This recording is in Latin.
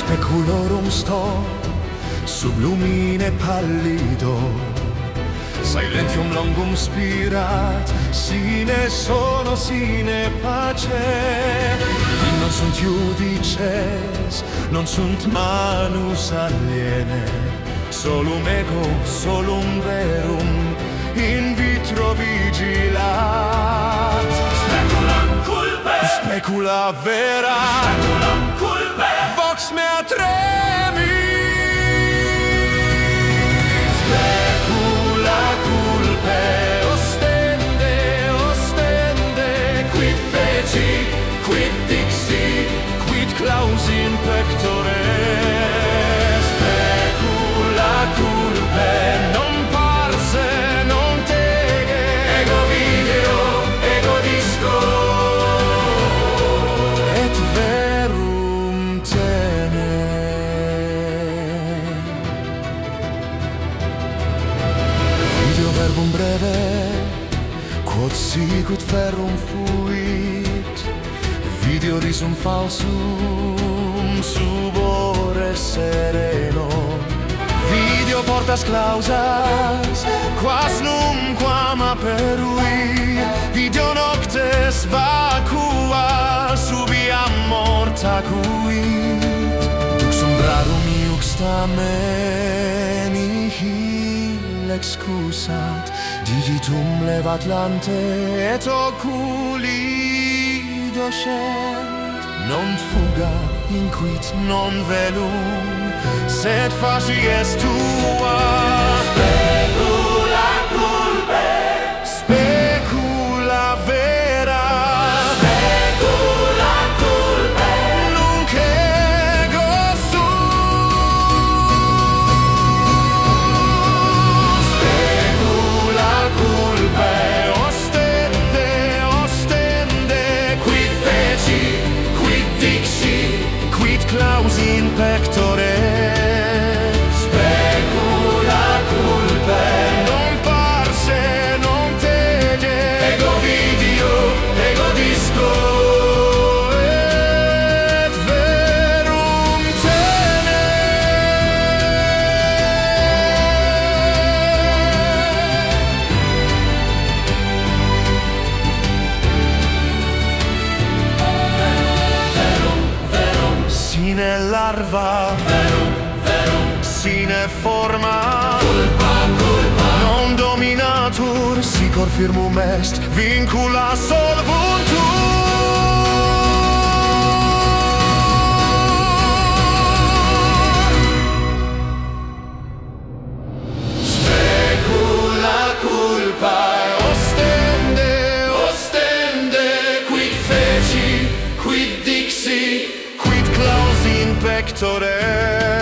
speculorum sto sub lumine pallido. Silentium longum spirat sine sono sine pace. In non sunt iudices non sunt manus aliene. Solum ego solum verum in vitro vigilat. Specula culpe. Specula vera. Speculam culpe. Schmerztränke. sicut ferrum fuit video risum falsum sub ore sereno. Video portas clausas quas numquam aperui video noctes vacua subiam morta cuit dux umbrarum iux tamen excusat digitum levat lante et oculi docent. Non fuga inquit non velum sed facies tua. forma. Culpa, culpa. Non dominatur, sicor firmum est Vincula solvuntur quid dixi, quid clausi in pectore.